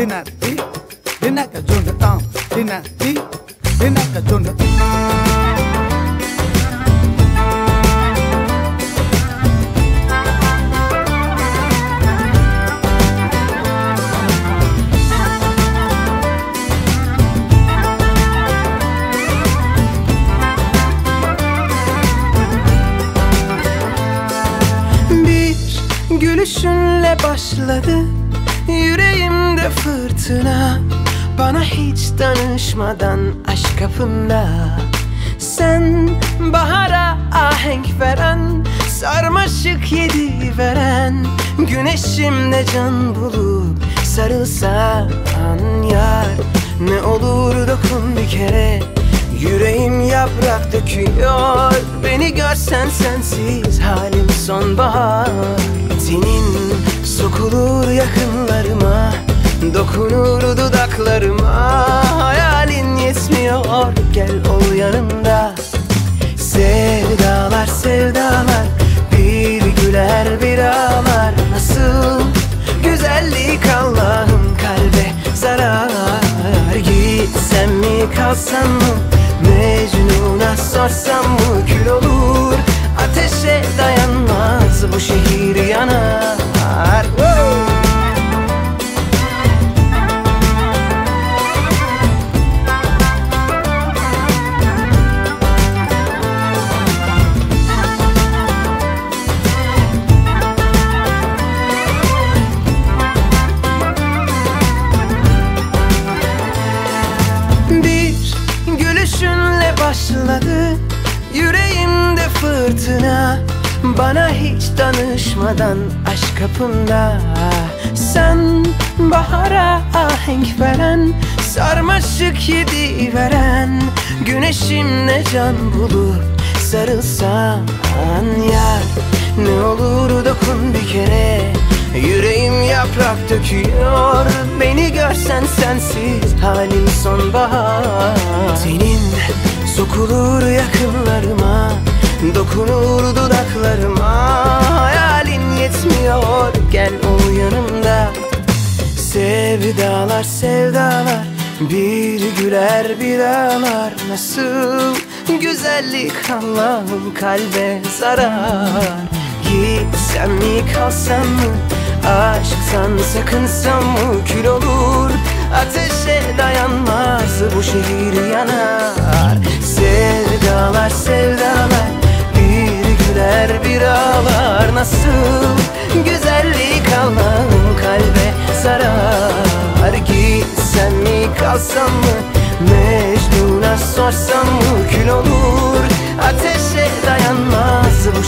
dinner di dinner ka junda tam dinner di dinner ka junda gülüşünle başladı Fırtına. Bana hiç danışmadan aşk kapında. Sen bahara ahenk veren Sarmaşık yedi veren. Güneşimde can bulup sarılsan yar. Ne olur dokun bir kere Yüreğim yaprak döküyor. Beni görsen sensiz halim sonbahar Dokunur dudaklarıma. Hayalin yetmiyor gel ol yanımda. Sevdalar sevdalar Bir güler bir ağlar. Nasıl güzellik Allah'ım kalbe zarar? Gitsem mi kalsam mı? Mecnun'a sorsam mı? Kül olur başladı Yüreğimde fırtına. Bana hiç danışmadan aşk kapında Sen bahara ahenk veren Sarmaşık yedi veren. Güneşimle can bulup sarılsan yar. Ne olur dokun bir kere Yüreğim yaprak döküyor. Beni görsen sensiz halim sonbahar sokulur yakınlarıma Dokunur dudaklarıma. Hayalin yetmiyor gel ol yanımda. Sevdalar sevdalar Bir güler bir ağlar. Nasıl güzellik Allah'ım kalbe zarar? Gitsem mi kalsam mı? Aşktan sakınsam mı? Kül olur Ateşe dayanmaz bu şehir yanar kalsam mı? Mecnun'a sorsam mı? Kül olur Ateşe dayanmaz bu